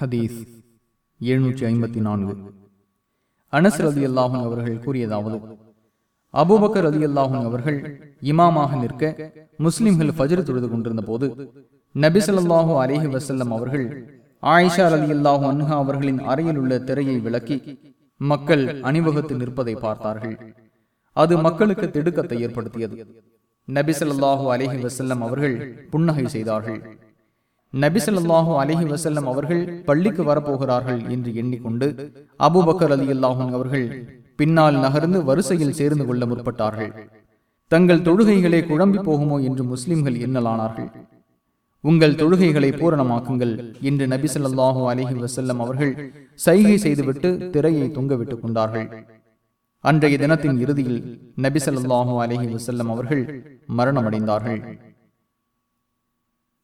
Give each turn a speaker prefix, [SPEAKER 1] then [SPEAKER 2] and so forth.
[SPEAKER 1] ஹதீஸ் எழுநூற்றி ஐம்பத்தி நான்கு. அனஸ் ரதி அல்லாஹும் அவர்கள் கூறியதாவது அபுபக்கர் ரதி அல்லாஹன் அவர்கள் இமாமாக நிற்க முஸ்லிம்கள் ஃபஜ்ர் தொழுது கொண்டிருந்த போது நபிசல்லாஹூ அலேஹி வசல்லம் அவர்கள் ஆயிஷா ரதி அல்லாஹு அன்ஹா அவர்களின் அறையில் உள்ள திரையை விளக்கி மக்கள் அணிவகுத்து நிற்பதை பார்த்தார்கள். அது மக்களுக்கு திடுக்கத்தை ஏற்படுத்தியது. நபிசல்லாஹூ அலேஹி வசல்லம் அவர்கள் புன்னகை செய்தார்கள். நபிசல்லாஹூ அலஹி வசல்லம் அவர்கள் பள்ளிக்கு வரப்போகிறார்கள் என்று எண்ணிக்கொண்டு அபுபக்கர் அலி அல்லாஹூன் அவர்கள் பின்னால் நகர்ந்து வரிசையில் சேர்ந்து கொள்ள முற்பட்டார்கள். தங்கள் தொழுகைகளே குழம்பி போகுமோ என்று முஸ்லிம்கள் எண்ணலானார்கள். உங்கள் தொழுகைகளை பூரணமாக்குங்கள் என்று நபிசல்லாஹூ அலஹி வசல்லம் அவர்கள் சைகை செய்துவிட்டு திரையை தொங்கவிட்டுக் கொண்டார்கள். அன்றைய தினத்தின் இறுதியில் நபிசல்லாஹூ அலஹி வசல்லம் அவர்கள் மரணமடைந்தார்கள்.